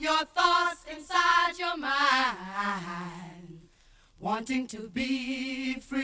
your thoughts inside your mind, wanting to be free.